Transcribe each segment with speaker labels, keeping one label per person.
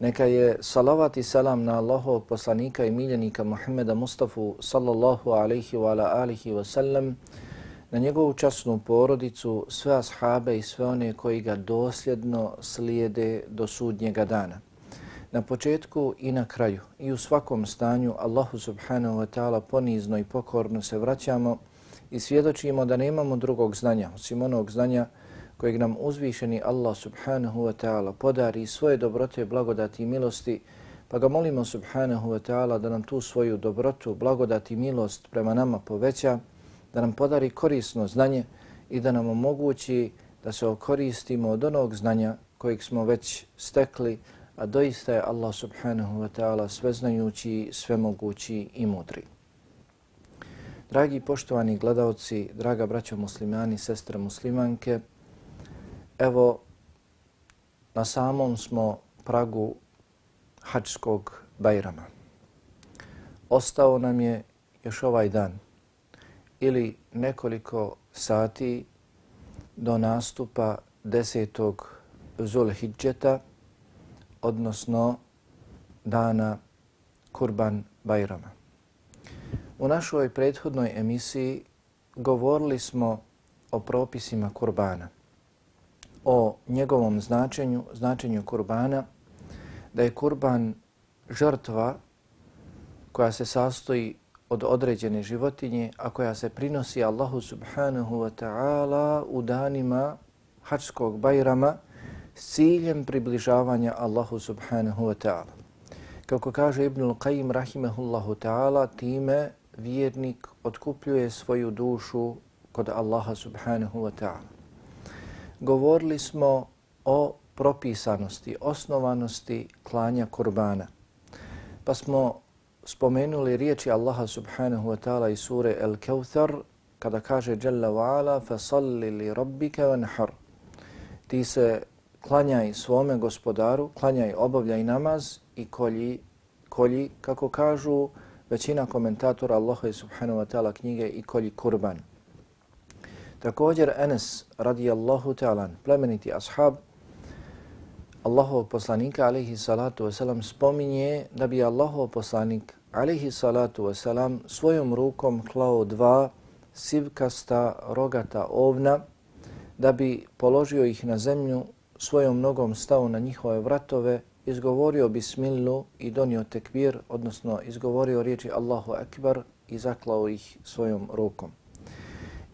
Speaker 1: Neka je salavat i salam na Allahov poslanika i miljenika Muhammeda Mustafa sallallahu alaihi wa ala alihi wa sallam, na njegovu časnu porodicu, sve ashabe i sve one koji ga dosljedno slijede do sudnjega dana. Na početku i na kraju i u svakom stanju Allahu subhanahu wa ta'ala ponizno i pokorno se vraćamo i svjedočimo da nemamo drugog znanja osim onog znanja kojeg nam uzvišeni Allah subhanahu wa ta'ala podari svoje dobrote, blagodati i milosti pa ga molimo subhanahu wa ta'ala da nam tu svoju dobrotu, blagodati i milost prema nama poveća, da nam podari korisno znanje i da nam omogući da se okoristimo od onog znanja kojeg smo već stekli, a doista je Allah subhanahu wa ta'ala sveznajući, svemogući i mudri. Dragi poštovani gledalci, draga braćo muslimani, sestre muslimanke, evo na samom smo pragu hačskog bajrama. Ostao nam je još ovaj dan ili nekoliko sati do nastupa desetog Zulhidžeta, odnosno dana Kurban Bajrama. U našoj prethodnoj emisiji govorili smo o propisima kurbana, o njegovom značenju, značenju kurbana, da je kurban žrtva koja se sastoji od određene životinje, a koja se prinosi Allahu subhanahu wa ta'ala u danima hačskog bajrama, s ciljem približavanja Allahu subhanahu wa ta'ala. Kako kaže Ibn al-Qayyim rahimahullahu ta'ala, time vjernik otkupljuje svoju dušu kod Allaha subhanahu wa ta'ala govorili smo o propisanosti, osnovanosti klanja kurbana. Pa smo spomenuli riječi Allaha subhanahu wa ta'ala i sure El Kevthar kada kaže Jalla wa ala fa salli li rabbike. Ti se klanjaj svome gospodaru, klanjaj, obavljaj namaz i kolji, kolji kako kažu većina komentatora Allaha subhanahu wa ta'ala knjige i kolji kurban. Također Enes radijallahu ta'ala, plemeniti ashab, Allahov poslanika alaihi salatu wasalam spominje da bi Allahov poslanik alaihi salatu wasalam svojom rukom klao dva sivkasta rogata ovna da bi položio ih na zemlju svojom nogom stao na njihove vratove, izgovorio bismillu i donio tekbir, odnosno izgovorio riječi Allahu Akbar i zaklao ih svojom rukom.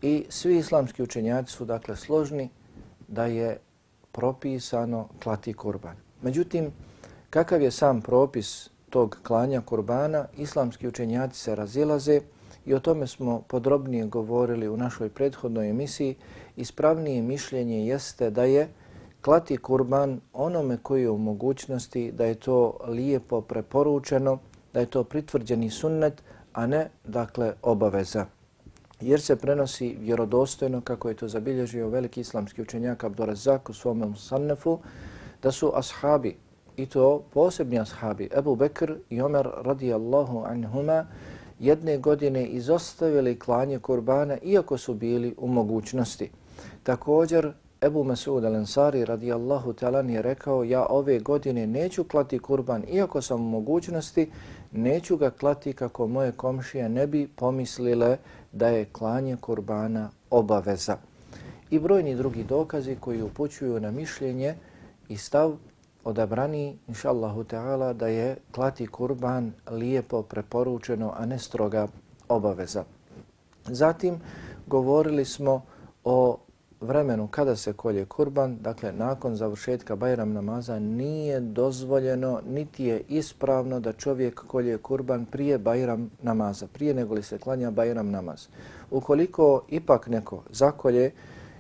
Speaker 1: I svi islamski učenjaci su dakle složni da je propisano klati kurban. Međutim, kakav je sam propis tog klanja kurbana, islamski učenjaci se razilaze i o tome smo podrobnije govorili u našoj prethodnoj emisiji. Ispravnije mišljenje jeste da je klati kurban onome koji je u mogućnosti da je to lijepo preporučeno, da je to pritvrđeni sunnet, a ne, dakle, obaveza. Jer se prenosi vjerodostojno, kako je to zabilježio veliki islamski učenjak Abdurazak u svom Musannefu, da su ashabi, i to posebni ashabi, Ebu Bekr i Omer radijallahu anhuma, jedne godine izostavili klanje kurbana iako su bili u mogućnosti. Također, Ebu Mesud al-Ansari radijallahu ta'ala je rekao ja ove godine neću klati kurban iako sam u mogućnosti, neću ga klati kako moje komšije ne bi pomislile da je klanje kurbana obaveza. I brojni drugi dokazi koji upućuju na mišljenje i stav odabrani, inša Allahu Teala, da je klati kurban lijepo preporučeno, a ne stroga obaveza. Zatim govorili smo o vremenu kada se kolje kurban, dakle nakon završetka Bajram namaza, nije dozvoljeno niti je ispravno da čovjek kolje kurban prije Bajram namaza, prije nego li se klanja Bajram namaz. Ukoliko ipak neko zakolje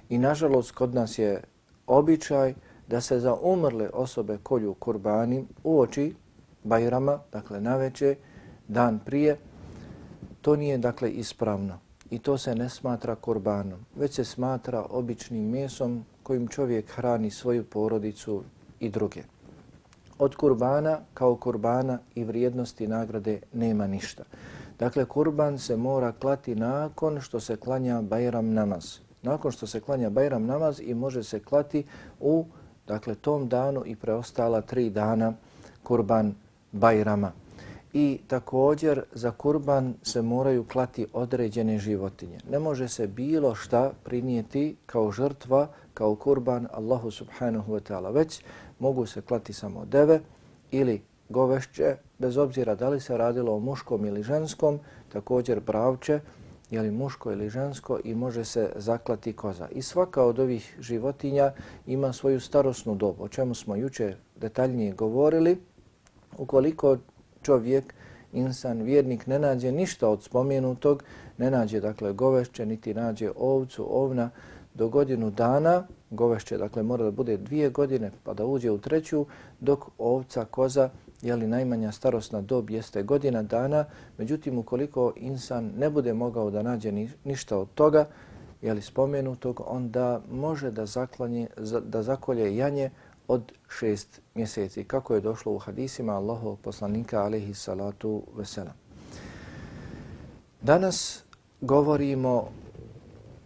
Speaker 1: i nažalost kod nas je običaj da se za umrle osobe kolju kurbani u oči Bajrama, dakle na večer, dan prije, to nije dakle ispravno i to se ne smatra kurbanom, već se smatra običnim mesom kojim čovjek hrani svoju porodicu i druge. Od kurbana kao kurbana i vrijednosti nagrade nema ništa. Dakle, kurban se mora klati nakon što se klanja Bajram namaz. Nakon što se klanja Bajram namaz i može se klati u dakle, tom danu i preostala tri dana kurban Bajrama. I također za kurban se moraju klati određene životinje. Ne može se bilo šta prinijeti kao žrtva, kao kurban Allahu subhanahu wa ta'ala, već mogu se klati samo deve ili govešće, bez obzira da li se radilo o muškom ili ženskom, također bravče, je li muško ili žensko i može se zaklati koza. I svaka od ovih životinja ima svoju starosnu dobu, o čemu smo juče detaljnije govorili. Ukoliko čovjek, insan, vjernik ne nađe ništa od spomenutog, ne nađe dakle govešće, niti nađe ovcu, ovna, do godinu dana, govešće dakle mora da bude dvije godine pa da uđe u treću, dok ovca, koza, jeli najmanja starosna dob jeste godina dana, međutim ukoliko insan ne bude mogao da nađe ni, ništa od toga, jeli spomenutog, onda može da, zaklanje, da zakolje janje od šest mjeseci, kako je došlo u hadisima Allahov poslanika alaihi salatu veselam. Danas govorimo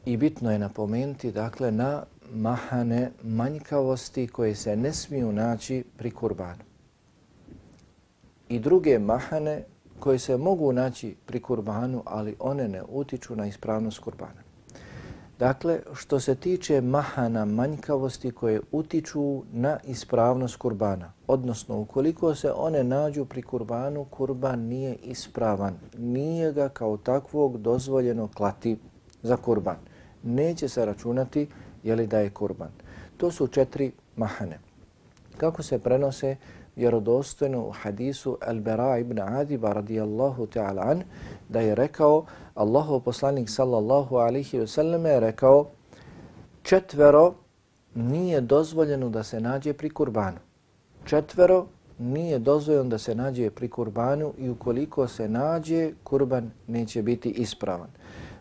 Speaker 1: i bitno je napomenuti dakle na mahane manjkavosti koje se ne smiju naći pri kurbanu i druge mahane koje se mogu naći pri kurbanu, ali one ne utiču na ispravnost kurbana. Dakle, što se tiče mahana manjkavosti koje utiču na ispravnost kurbana, odnosno ukoliko se one nađu pri kurbanu, kurban nije ispravan. Nije ga kao takvog dozvoljeno klati za kurban. Neće se računati je li da je kurban. To su četiri mahane. Kako se prenose vjerodostojno u hadisu Al-Bara ibn Adiba radijallahu ta'ala an, da je rekao, Allahu poslanik sallallahu alihi wasallam je rekao, četvero nije dozvoljeno da se nađe pri kurbanu. Četvero nije dozvoljeno da se nađe pri kurbanu i ukoliko se nađe, kurban neće biti ispravan.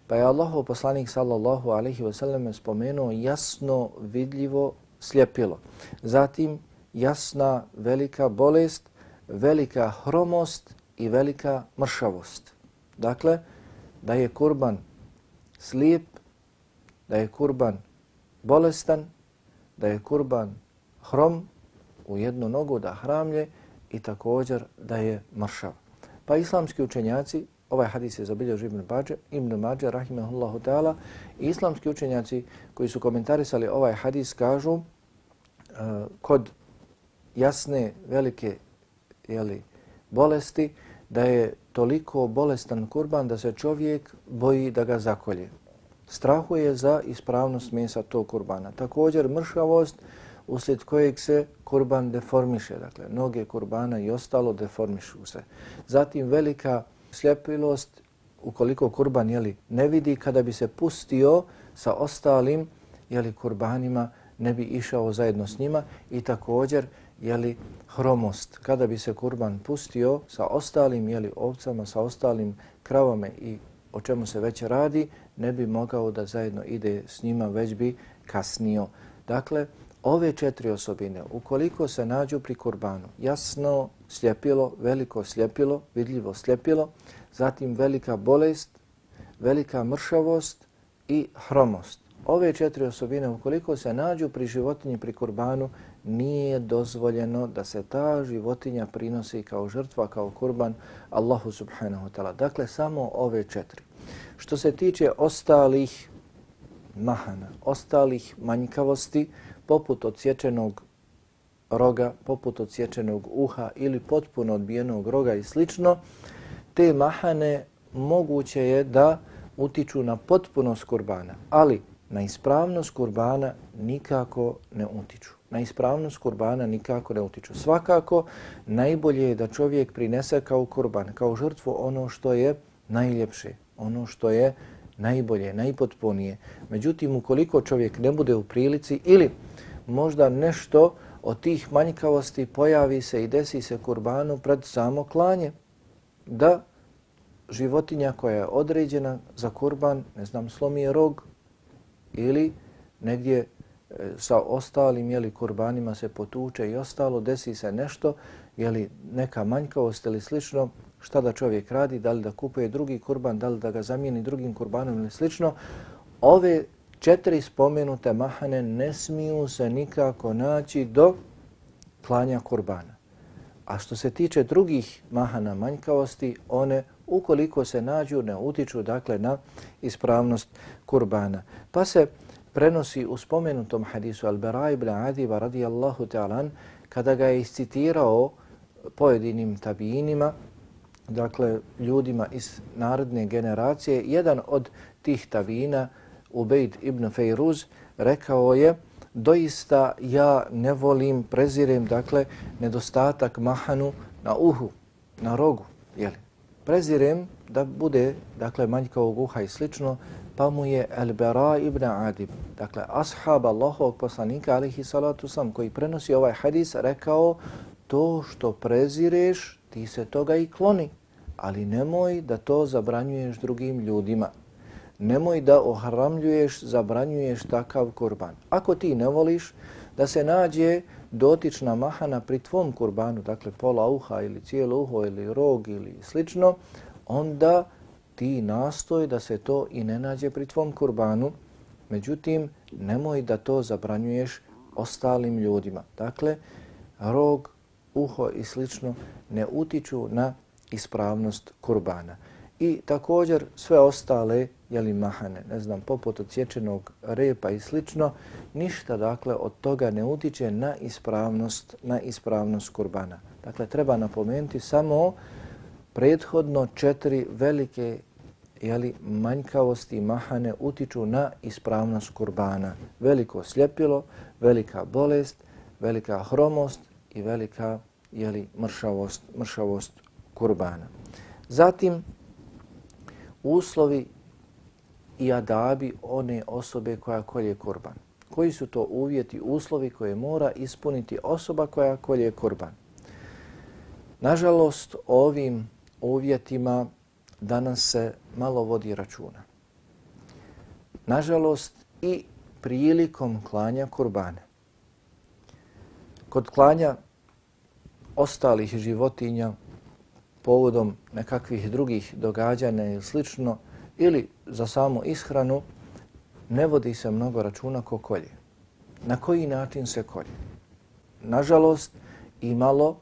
Speaker 1: Pa je Allahu poslanik sallallahu alihi wasallam spomenuo jasno, vidljivo, sljepilo. Zatim jasna velika bolest, velika hromost i velika mršavost. Dakle, da je kurban slijep, da je kurban bolestan, da je kurban hrom u jednu nogu da hramlje i također da je mršav. Pa islamski učenjaci, ovaj hadis je zabilježio Ibn Bađe, Ibn Mađe, rahimahullahu ta'ala, islamski učenjaci koji su komentarisali ovaj hadis kažu uh, kod jasne, velike jeli, bolesti, da je toliko bolestan kurban da se čovjek boji da ga zakolje. Strahuje za ispravnost mesa tog kurbana. Također mršavost uslijed kojeg se kurban deformiše. Dakle, noge kurbana i ostalo deformišu se. Zatim velika sljepilost ukoliko kurban jeli, ne vidi kada bi se pustio sa ostalim jeli, kurbanima ne bi išao zajedno s njima i također jeli, hromost. Kada bi se kurban pustio sa ostalim jeli, ovcama, sa ostalim kravama i o čemu se već radi, ne bi mogao da zajedno ide s njima, već bi kasnio. Dakle, ove četiri osobine, ukoliko se nađu pri kurbanu, jasno sljepilo, veliko sljepilo, vidljivo sljepilo, zatim velika bolest, velika mršavost i hromost. Ove četiri osobine, ukoliko se nađu pri životinji pri kurbanu, nije dozvoljeno da se ta životinja prinosi kao žrtva, kao kurban Allahu subhanahu wa ta'ala. Dakle, samo ove četiri. Što se tiče ostalih mahana, ostalih manjkavosti, poput odsječenog roga, poput odsječenog uha ili potpuno odbijenog roga i slično, te mahane moguće je da utiču na potpunost kurbana, ali na ispravnost kurbana nikako ne utiču na ispravnost kurbana nikako ne utiču. Svakako, najbolje je da čovjek prinese kao kurban, kao žrtvu ono što je najljepše, ono što je najbolje, najpotpunije. Međutim, ukoliko čovjek ne bude u prilici ili možda nešto od tih manjkavosti pojavi se i desi se kurbanu pred samo klanje. Da životinja koja je određena za kurban, ne znam, slomi rog ili negdje sa ostalim jeli, kurbanima se potuče i ostalo, desi se nešto, jeli, neka manjkavost ili slično, šta da čovjek radi, da li da kupuje drugi kurban, da li da ga zamijeni drugim kurbanom ili slično, ove četiri spomenute mahane ne smiju se nikako naći do klanja kurbana. A što se tiče drugih mahana manjkavosti, one ukoliko se nađu ne utiču dakle na ispravnost kurbana. Pa se prenosi u spomenutom hadisu Al-Bara ibn Adiba radijallahu ta'ala kada ga je iscitirao pojedinim tabijinima, dakle ljudima iz narodne generacije, jedan od tih tabijina, Ubejd ibn Fejruz, rekao je doista ja ne volim, prezirem, dakle, nedostatak mahanu na uhu, na rogu, jeli. Prezirem da bude, dakle, manjkavog uha i slično, pa mu je Al-Bara ibn Adib, dakle, ashab Allahovog poslanika, alihi salatu sam, koji prenosi ovaj hadis, rekao to što prezireš, ti se toga i kloni, ali nemoj da to zabranjuješ drugim ljudima nemoj da ohramljuješ, zabranjuješ takav kurban. Ako ti ne voliš da se nađe dotična mahana pri tvom kurbanu, dakle pola uha ili cijelo uho ili rog ili slično, onda ti nastoj da se to i ne nađe pri tvom kurbanu. Međutim, nemoj da to zabranjuješ ostalim ljudima. Dakle, rog, uho i slično ne utiču na ispravnost kurbana. I također sve ostale jeli mahane, ne znam, poput odsječenog repa i slično, ništa dakle od toga ne utiče na ispravnost, na ispravnost kurbana. Dakle, treba napomenuti samo prethodno četiri velike jeli, manjkavosti mahane utiču na ispravnost kurbana. Veliko sljepilo, velika bolest, velika hromost i velika jeli, mršavost, mršavost kurbana. Zatim, uslovi i adabi one osobe koja kolje kurban. Koji su to uvjeti, uslovi koje mora ispuniti osoba koja kolje kurban? Nažalost, ovim uvjetima danas se malo vodi računa. Nažalost, i prilikom klanja kurbane. Kod klanja ostalih životinja povodom nekakvih drugih događanja ili slično, ili za samu ishranu, ne vodi se mnogo računa ko kolje. Na koji način se kolje? Nažalost, i malo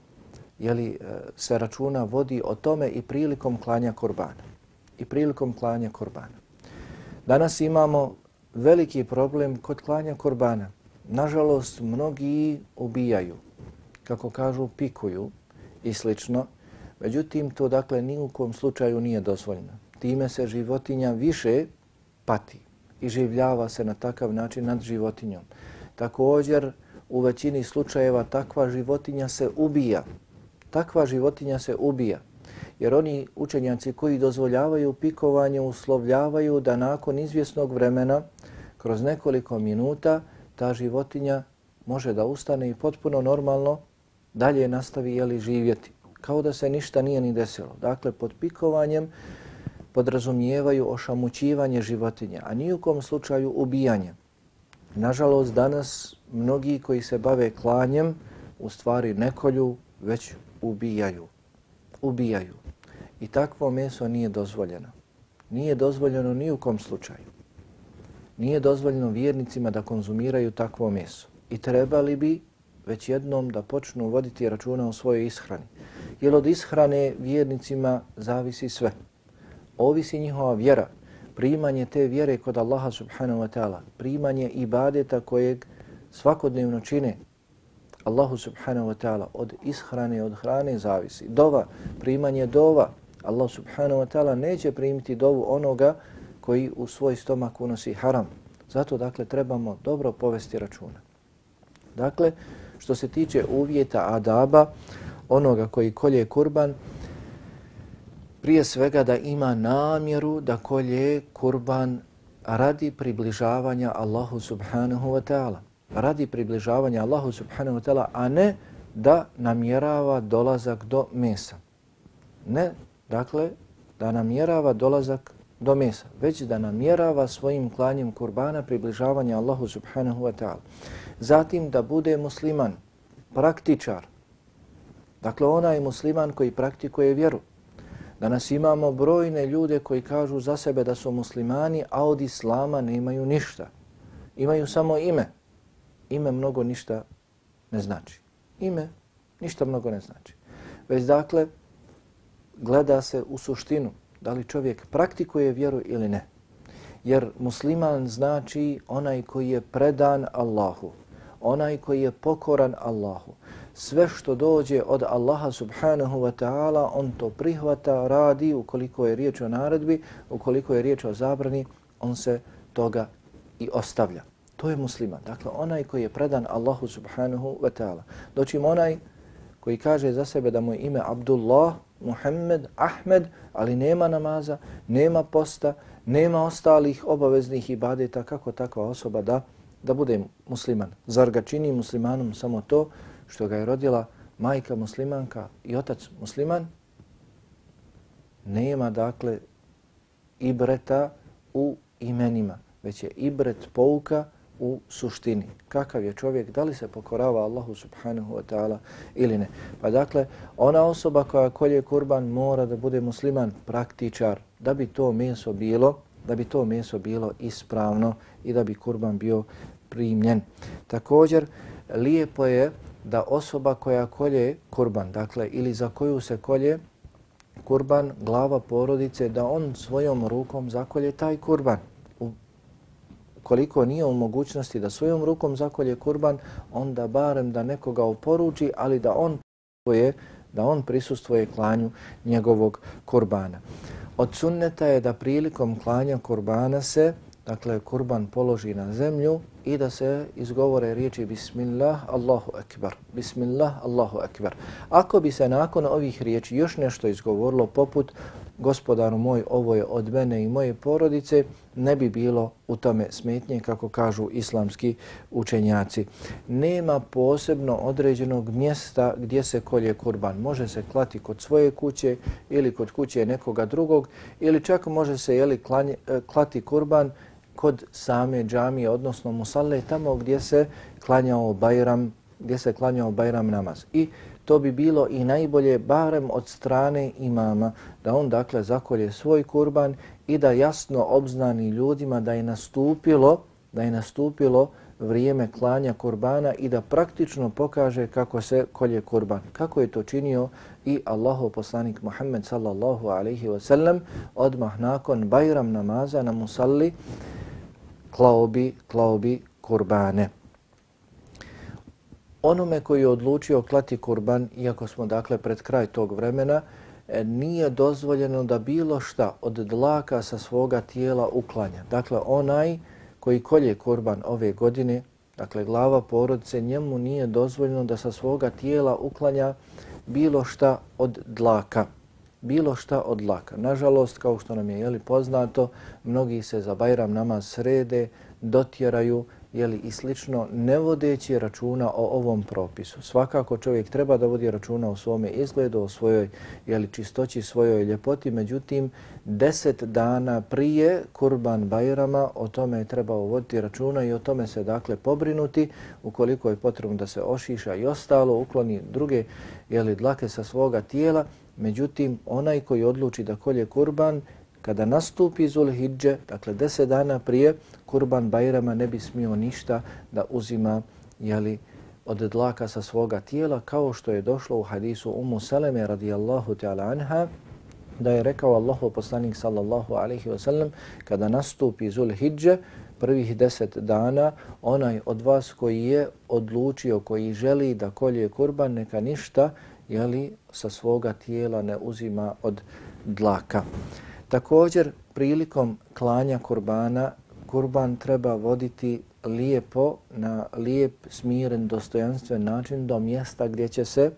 Speaker 1: jeli, e, se računa vodi o tome i prilikom klanja korbana. I prilikom klanja korbana. Danas imamo veliki problem kod klanja korbana. Nažalost, mnogi ubijaju, kako kažu, pikuju i slično. Međutim, to dakle ni u kom slučaju nije dozvoljeno time se životinja više pati i življava se na takav način nad životinjom. Također, u većini slučajeva takva životinja se ubija. Takva životinja se ubija. Jer oni učenjaci koji dozvoljavaju pikovanje uslovljavaju da nakon izvjesnog vremena, kroz nekoliko minuta, ta životinja može da ustane i potpuno normalno dalje nastavi jeli živjeti. Kao da se ništa nije ni desilo. Dakle, pod pikovanjem podrazumijevaju ošamućivanje životinja, a nijukom slučaju ubijanje. Nažalost, danas mnogi koji se bave klanjem u stvari nekolju, već ubijaju. Ubijaju. I takvo meso nije dozvoljeno. Nije dozvoljeno ni u kom slučaju. Nije dozvoljeno vjernicima da konzumiraju takvo meso. I trebali bi već jednom da počnu voditi računa o svojoj ishrani. Jer od ishrane vjernicima zavisi sve ovisi njihova vjera, primanje te vjere kod Allaha subhanahu wa ta'ala, primanje ibadeta kojeg svakodnevno čine Allahu subhanahu wa ta'ala od ishrane, od hrane zavisi. Dova, primanje dova, Allah subhanahu wa ta'ala neće primiti dovu onoga koji u svoj stomak unosi haram. Zato, dakle, trebamo dobro povesti računa. Dakle, što se tiče uvjeta adaba, onoga koji kolje kurban, prije svega da ima namjeru da kolje kurban radi približavanja Allahu subhanahu wa ta'ala radi približavanja Allahu subhanahu wa ta'ala, a ne da namjerava dolazak do mesa. Ne, dakle, da namjerava dolazak do mesa, već da namjerava svojim klanjem kurbana približavanja Allahu subhanahu wa ta'ala. Zatim da bude musliman, praktičar, dakle onaj musliman koji praktikuje vjeru. Danas imamo brojne ljude koji kažu za sebe da su muslimani, a od islama nemaju ništa. Imaju samo ime. Ime mnogo ništa ne znači. Ime ništa mnogo ne znači. Već dakle, gleda se u suštinu da li čovjek praktikuje vjeru ili ne. Jer musliman znači onaj koji je predan Allahu, onaj koji je pokoran Allahu. Sve što dođe od Allaha subhanahu wa ta'ala, on to prihvata, radi, ukoliko je riječ o naredbi, ukoliko je riječ o zabrani, on se toga i ostavlja. To je musliman. Dakle, onaj koji je predan Allahu subhanahu wa ta'ala. Doćim onaj koji kaže za sebe da mu je ime Abdullah, Muhammed, Ahmed, ali nema namaza, nema posta, nema ostalih obaveznih ibadeta, kako takva osoba da da bude musliman. Zar ga čini muslimanom samo to što ga je rodila majka muslimanka i otac musliman? Nema dakle ibreta u imenima, već je ibret pouka u suštini. Kakav je čovjek, da li se pokorava Allahu subhanahu wa ta'ala ili ne. Pa dakle, ona osoba koja kolje kurban mora da bude musliman, praktičar, da bi to meso bilo, da bi to meso bilo ispravno i da bi kurban bio primljen. Također, lijepo je da osoba koja kolje kurban, dakle, ili za koju se kolje kurban, glava porodice, da on svojom rukom zakolje taj kurban koliko nije u mogućnosti da svojom rukom zakolje kurban, onda barem da nekoga oporuči, ali da on prisustuje, da on prisustvoje klanju njegovog kurbana. Od sunneta je da prilikom klanja kurbana se, dakle, kurban položi na zemlju i da se izgovore riječi Bismillah, Allahu Ekber. Bismillah, Allahu Ekber. Ako bi se nakon ovih riječi još nešto izgovorilo poput gospodaru moj, ovo je od mene i moje porodice, ne bi bilo u tome smetnje, kako kažu islamski učenjaci. Nema posebno određenog mjesta gdje se kolje kurban. Može se klati kod svoje kuće ili kod kuće nekoga drugog ili čak može se jeli, klanje, e, klati kurban kod same džamije, odnosno musalle, tamo gdje se klanjao Bajram, gdje se klanjao Bajram namaz. I to bi bilo i najbolje barem od strane imama da on dakle zakolje svoj kurban i da jasno obznani ljudima da je nastupilo da je nastupilo vrijeme klanja kurbana i da praktično pokaže kako se kolje kurban. Kako je to činio i Allahov poslanik Muhammed sallallahu alaihi wa sallam odmah nakon Bajram namaza na musalli klaobi, klaobi kurbane onome koji je odlučio klati kurban, iako smo dakle pred kraj tog vremena, e, nije dozvoljeno da bilo šta od dlaka sa svoga tijela uklanja. Dakle, onaj koji kolje kurban ove godine, dakle glava porodice, njemu nije dozvoljeno da sa svoga tijela uklanja bilo šta od dlaka. Bilo šta od dlaka. Nažalost, kao što nam je jeli poznato, mnogi se za Bajram namaz srede, dotjeraju, jeli, i slično, ne vodeći računa o ovom propisu. Svakako čovjek treba da vodi računa o svome izgledu, o svojoj jeli, čistoći, svojoj ljepoti, međutim, deset dana prije Kurban Bajrama o tome je trebao voditi računa i o tome se dakle pobrinuti. Ukoliko je potrebno da se ošiša i ostalo, ukloni druge jeli, dlake sa svoga tijela, međutim, onaj koji odluči da kolje Kurban, kada nastupi Zulhidže, dakle deset dana prije Kurban Bajrama ne bi smio ništa da uzima jeli, od dlaka sa svoga tijela, kao što je došlo u hadisu Umu Saleme radijallahu ta'ala anha, da je rekao Allahu poslanik sallallahu alaihi wa sallam, kada nastupi Zulhidže, prvih deset dana, onaj od vas koji je odlučio, koji želi da kolje kurban, neka ništa jeli, sa svoga tijela ne uzima od dlaka. Također, prilikom klanja kurbana, kurban treba voditi lijepo, na lijep, smiren, dostojanstven način do mjesta gdje će se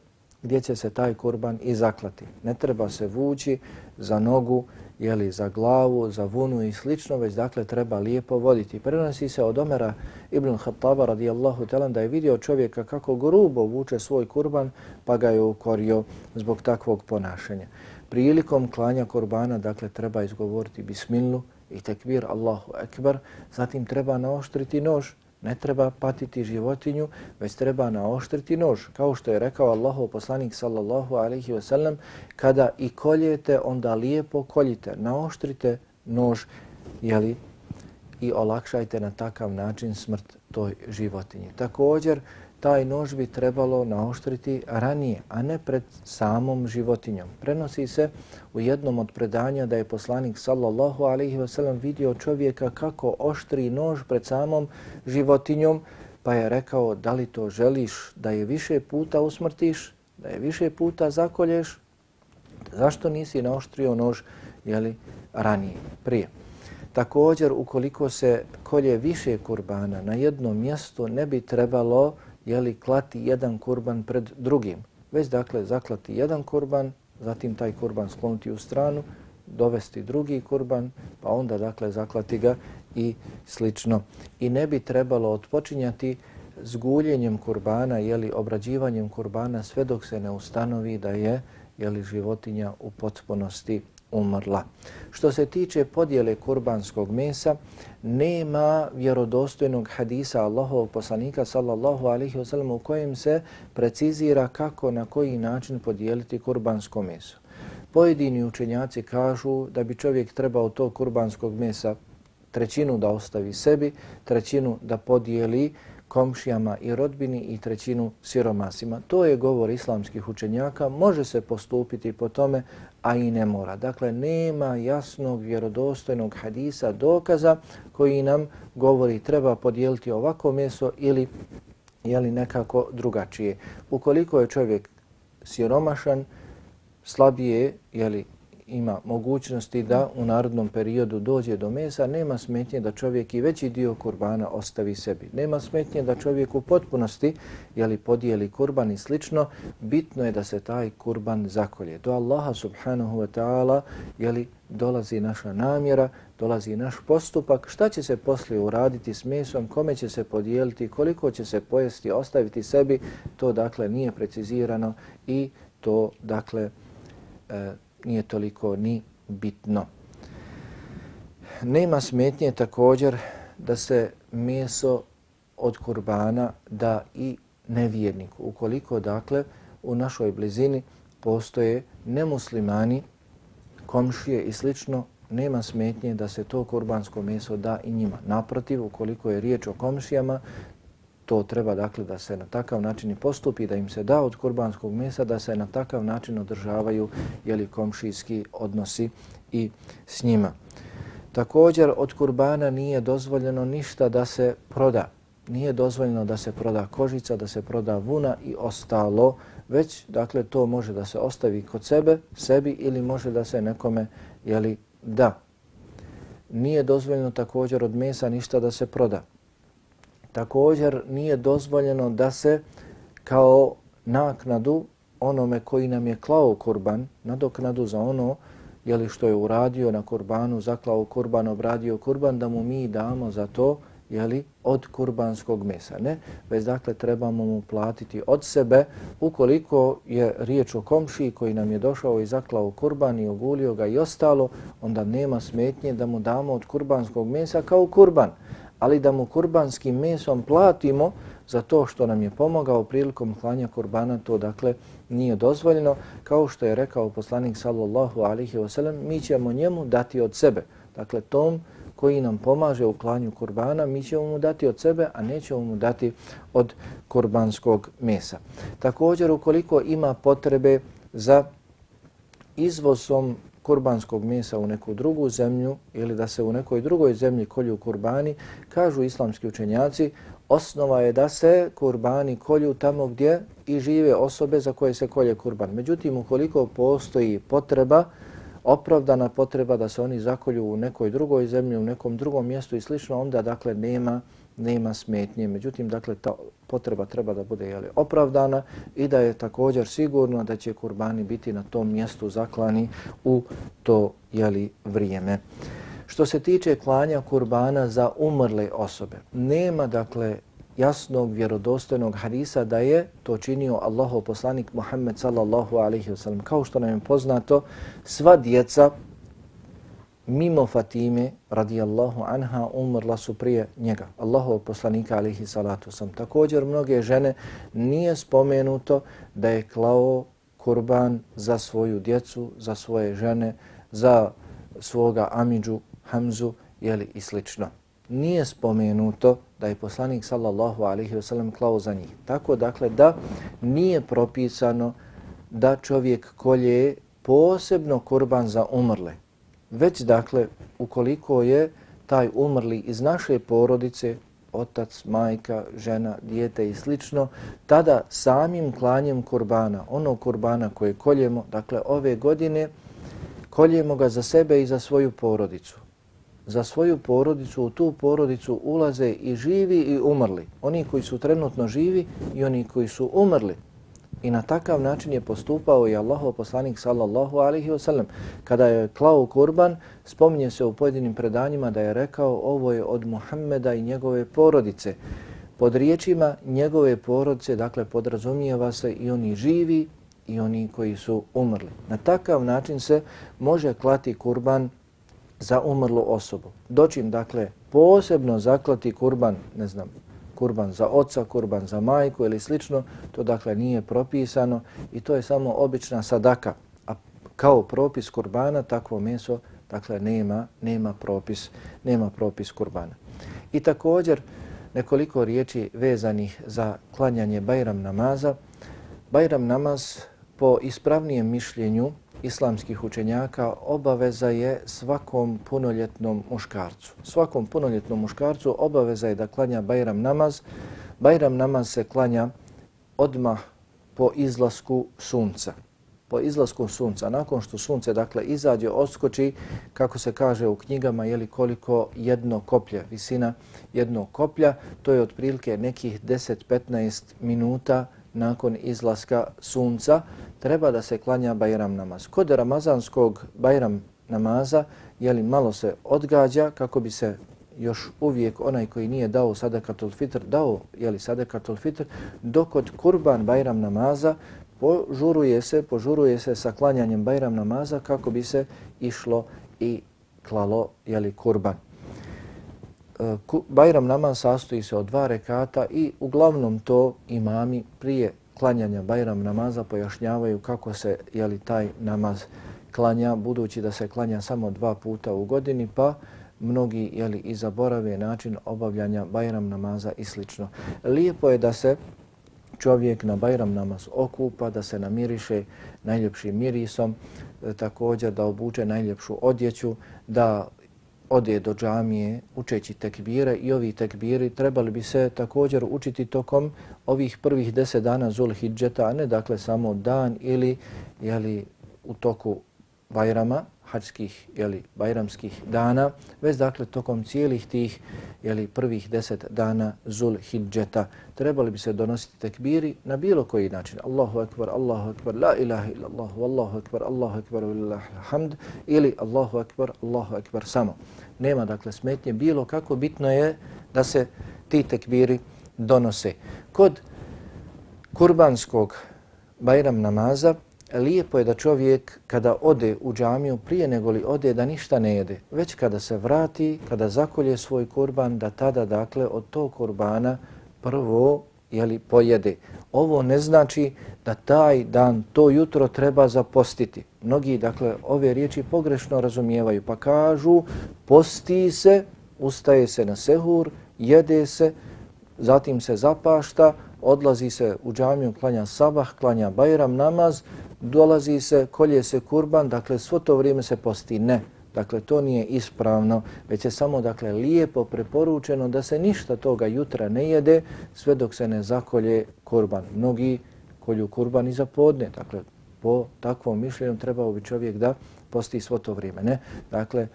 Speaker 1: gdje će se taj kurban i zaklati. Ne treba se vući, za nogu, jeli, za glavu, za vunu i slično, već dakle treba lijepo voditi. Prenosi se od Omera ibn Khattaba radijallahu talan da je vidio čovjeka kako grubo vuče svoj kurban pa ga je ukorio zbog takvog ponašanja. Prilikom klanja kurbana dakle treba izgovoriti bismillu i tekbir Allahu ekber, zatim treba naoštriti nož ne treba patiti životinju, već treba naoštriti nož. Kao što je rekao Allahov poslanik sallallahu alaihi ve sellem, kada i koljete, onda lijepo koljite, naoštrite nož jeli, i olakšajte na takav način smrt toj životinji. Također, taj nož bi trebalo naoštriti ranije, a ne pred samom životinjom. Prenosi se u jednom od predanja da je poslanik sallallahu alaihi wasallam vidio čovjeka kako oštri nož pred samom životinjom, pa je rekao da li to želiš da je više puta usmrtiš, da je više puta zakolješ, zašto nisi naoštrio nož jeli, ranije, prije. Također, ukoliko se kolje više kurbana na jednom mjestu, ne bi trebalo jeli, klati jedan kurban pred drugim. Već dakle zaklati jedan kurban, zatim taj kurban skloniti u stranu, dovesti drugi kurban, pa onda dakle zaklati ga i slično. I ne bi trebalo odpočinjati zguljenjem kurbana, jeli, obrađivanjem kurbana sve dok se ne ustanovi da je jeli, životinja u potpunosti umrla. Što se tiče podjele kurbanskog mesa, nema vjerodostojnog hadisa Allahovog poslanika sallallahu alaihi wa sallam u kojem se precizira kako na koji način podijeliti kurbansko meso. Pojedini učenjaci kažu da bi čovjek trebao to kurbanskog mesa trećinu da ostavi sebi, trećinu da podijeli komšijama i rodbini i trećinu siromasima. To je govor islamskih učenjaka. Može se postupiti po tome, a i ne mora. Dakle, nema jasnog, vjerodostojnog hadisa, dokaza koji nam govori treba podijeliti ovako meso ili jeli nekako drugačije. Ukoliko je čovjek siromašan, slabije, jeli ima mogućnosti da u narodnom periodu dođe do mesa, nema smetnje da čovjek i veći dio kurbana ostavi sebi. Nema smetnje da čovjek u potpunosti jeli, podijeli kurban i slično. Bitno je da se taj kurban zakolje. Do Allaha subhanahu wa ta'ala jeli, dolazi naša namjera, dolazi naš postupak. Šta će se poslije uraditi s mesom, kome će se podijeliti, koliko će se pojesti, ostaviti sebi, to dakle nije precizirano i to dakle e, nije toliko ni bitno. Nema smetnje također da se meso od kurbana da i nevjerniku. Ukoliko, dakle, u našoj blizini postoje nemuslimani, komšije i slično, nema smetnje da se to kurbansko meso da i njima. Naprotiv, ukoliko je riječ o komšijama, to treba dakle da se na takav način i postupi, da im se da od kurbanskog mesa, da se na takav način održavaju jeli, komšijski odnosi i s njima. Također od kurbana nije dozvoljeno ništa da se proda. Nije dozvoljeno da se proda kožica, da se proda vuna i ostalo, već dakle to može da se ostavi kod sebe, sebi ili može da se nekome jeli, da. Nije dozvoljeno također od mesa ništa da se proda također nije dozvoljeno da se kao naknadu onome koji nam je klao kurban, nadoknadu za ono jeli što je uradio na kurbanu, zaklao kurban, obradio kurban, da mu mi damo za to jeli, od kurbanskog mesa. Ne, već dakle trebamo mu platiti od sebe ukoliko je riječ o komšiji koji nam je došao i zaklao kurban i ogulio ga i ostalo, onda nema smetnje da mu damo od kurbanskog mesa kao kurban ali da mu kurbanskim mesom platimo za to što nam je pomogao prilikom klanja kurbana, to dakle nije dozvoljeno. Kao što je rekao poslanik sallallahu alihi wasallam, mi ćemo njemu dati od sebe. Dakle, tom koji nam pomaže u klanju kurbana, mi ćemo mu dati od sebe, a nećemo mu dati od kurbanskog mesa. Također, ukoliko ima potrebe za izvozom kurbanskog mesa u neku drugu zemlju ili da se u nekoj drugoj zemlji kolju kurbani, kažu islamski učenjaci, osnova je da se kurbani kolju tamo gdje i žive osobe za koje se kolje kurban. Međutim, ukoliko postoji potreba, opravdana potreba da se oni zakolju u nekoj drugoj zemlji, u nekom drugom mjestu i slično, onda dakle nema nema smetnje. Međutim, dakle, ta potreba treba da bude jeli, opravdana i da je također sigurno da će kurbani biti na tom mjestu zaklani u to jeli, vrijeme. Što se tiče klanja kurbana za umrle osobe, nema dakle jasnog vjerodostojnog hadisa da je to činio Allahov poslanik Muhammed sallallahu alaihi wasallam. Kao što nam je poznato, sva djeca mimo Fatime radijallahu anha umrla su prije njega, Allahov poslanika alihi salatu sam. Također mnoge žene nije spomenuto da je klao kurban za svoju djecu, za svoje žene, za svoga amidžu, Hamzu jeli, i slično. Nije spomenuto da je poslanik sallallahu alaihi ve sellem klao za njih. Tako dakle da nije propisano da čovjek kolje posebno kurban za umrle. Već dakle ukoliko je taj umrli iz naše porodice, otac, majka, žena, dijete i slično, tada samim klanjem kurbana, ono kurbana koje koljemo, dakle ove godine, koljemo ga za sebe i za svoju porodicu za svoju porodicu, u tu porodicu ulaze i živi i umrli. Oni koji su trenutno živi i oni koji su umrli. I na takav način je postupao i Allahov poslanik sallallahu alaihi wasallam. Kada je klao kurban, spominje se u pojedinim predanjima da je rekao ovo je od Muhammeda i njegove porodice. Pod riječima njegove porodice, dakle podrazumijeva se i oni živi i oni koji su umrli. Na takav način se može klati kurban za umrlu osobu. Doćim, dakle, posebno zaklati kurban, ne znam, kurban za oca, kurban za majku ili slično, to dakle nije propisano i to je samo obična sadaka. A kao propis kurbana, takvo meso, dakle, nema, nema, propis, nema propis kurbana. I također, nekoliko riječi vezanih za klanjanje Bajram namaza. Bajram namaz po ispravnijem mišljenju islamskih učenjaka obaveza je svakom punoljetnom muškarcu. Svakom punoljetnom muškarcu obaveza je da klanja Bajram namaz. Bajram namaz se klanja odmah po izlasku sunca. Po izlasku sunca, nakon što sunce dakle izađe, odskoči, kako se kaže u knjigama, je li koliko jedno koplje, visina jedno koplja, to je otprilike nekih 10-15 minuta nakon izlaska sunca treba da se klanja Bajram namaz. Kod ramazanskog Bajram namaza je li malo se odgađa kako bi se još uvijek onaj koji nije dao sadakatul fitr dao je li sadakatul fitr dok od kurban Bajram namaza požuruje se požuruje se sa klanjanjem Bajram namaza kako bi se išlo i klalo je li kurban. E, Bajram namaz sastoji se od dva rekata i uglavnom to imami prije klanjanja Bajram namaza pojašnjavaju kako se je li taj namaz klanja, budući da se klanja samo dva puta u godini, pa mnogi je li i zaborave način obavljanja Bajram namaza i slično. Lijepo je da se čovjek na Bajram namaz okupa, da se namiriše najljepšim mirisom, e, također da obuče najljepšu odjeću, da ode do džamije učeći tekbire i ovi tekbiri trebali bi se također učiti tokom ovih prvih deset dana Zulhidžeta, a ne dakle samo dan ili jeli, u toku Bajrama, hađskih ili bajramskih dana, već dakle tokom cijelih tih jeli, prvih deset dana Zul Hidžeta. Trebali bi se donositi tekbiri na bilo koji način. Allahu akbar, Allahu akbar, la ilaha illa Allah, Allahu akbar, Allahu akbar, hamd ili Allahu akbar, Allahu akbar samo. Nema dakle smetnje, bilo kako bitno je da se ti tekbiri donose. Kod kurbanskog bajram namaza, lijepo je da čovjek kada ode u džamiju prije nego li ode da ništa ne jede. Već kada se vrati, kada zakolje svoj kurban, da tada dakle od tog kurbana prvo jeli, pojede. Ovo ne znači da taj dan, to jutro treba zapostiti. Mnogi dakle ove riječi pogrešno razumijevaju pa kažu posti se, ustaje se na sehur, jede se, zatim se zapašta, odlazi se u džamiju, klanja sabah, klanja bajram, namaz, dolazi se, kolje se kurban, dakle svo to vrijeme se posti. Ne, dakle to nije ispravno, već je samo dakle lijepo preporučeno da se ništa toga jutra ne jede sve dok se ne zakolje kurban. Mnogi kolju kurban i za podne, dakle po takvom mišljenju trebao bi čovjek da posti svo to vrijeme. Ne, dakle, e,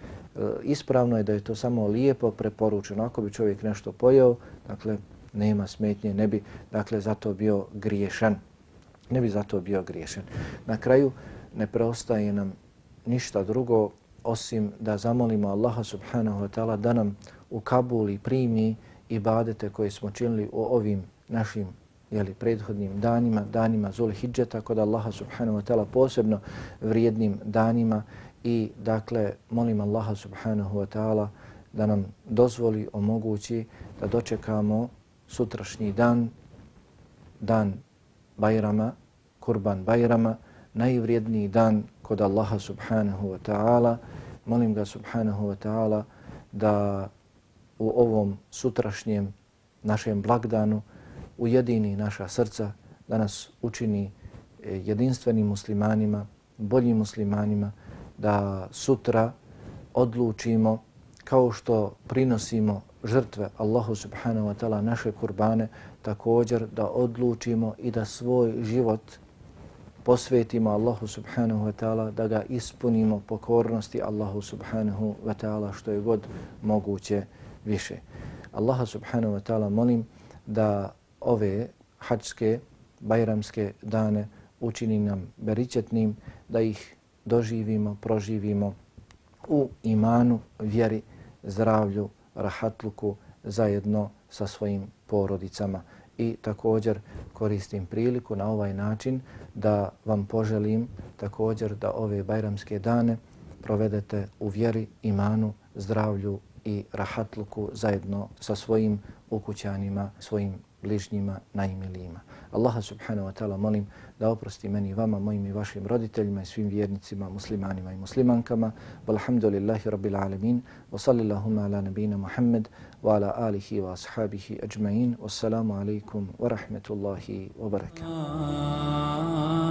Speaker 1: ispravno je da je to samo lijepo preporučeno. Ako bi čovjek nešto pojeo, dakle, nema smetnje, ne bi, dakle, zato bio griješan. Ne bi zato bio griješen. Na kraju, ne preostaje nam ništa drugo osim da zamolimo Allaha subhanahu wa ta'ala da nam u Kabuli primi ibadete koje smo činili u ovim našim jeli, prethodnim danima, danima Zulhidžeta kod Allaha subhanahu wa ta'ala posebno vrijednim danima i dakle molim Allaha subhanahu wa ta'ala da nam dozvoli, omogući da dočekamo sutrašnji dan, dan Bajrama, Kurban Bajrama, najvrijedniji dan kod Allaha subhanahu wa ta'ala. Molim ga subhanahu wa ta'ala da u ovom sutrašnjem našem blagdanu ujedini naša srca, da nas učini e, jedinstvenim muslimanima, boljim muslimanima, da sutra odlučimo kao što prinosimo žrtve Allahu subhanahu wa ta'ala naše kurbane, također da odlučimo i da svoj život posvetimo Allahu subhanahu wa ta'ala, da ga ispunimo pokornosti Allahu subhanahu wa ta'ala što je god moguće više. Allaha subhanahu wa ta'ala molim da ove hačske, bajramske dane učini nam beričetnim, da ih doživimo, proživimo u imanu, vjeri, zdravlju, rahatluku zajedno sa svojim porodicama. I također koristim priliku na ovaj način da vam poželim također da ove bajramske dane provedete u vjeri, imanu, zdravlju i rahatluku zajedno sa svojim ukućanima, svojim bližnjima, najmilijima. Allaha subhanahu wa ta'ala molim da oprosti meni vama, mojim i vašim roditeljima i svim vjernicima, muslimanima i muslimankama. Walhamdulillahi rabbil alamin. Wa sallillahumma ala nabina Muhammad wa ala alihi wa ashabihi ajma'in. Wassalamu alaikum wa rahmetullahi wa barakatuh. Ah.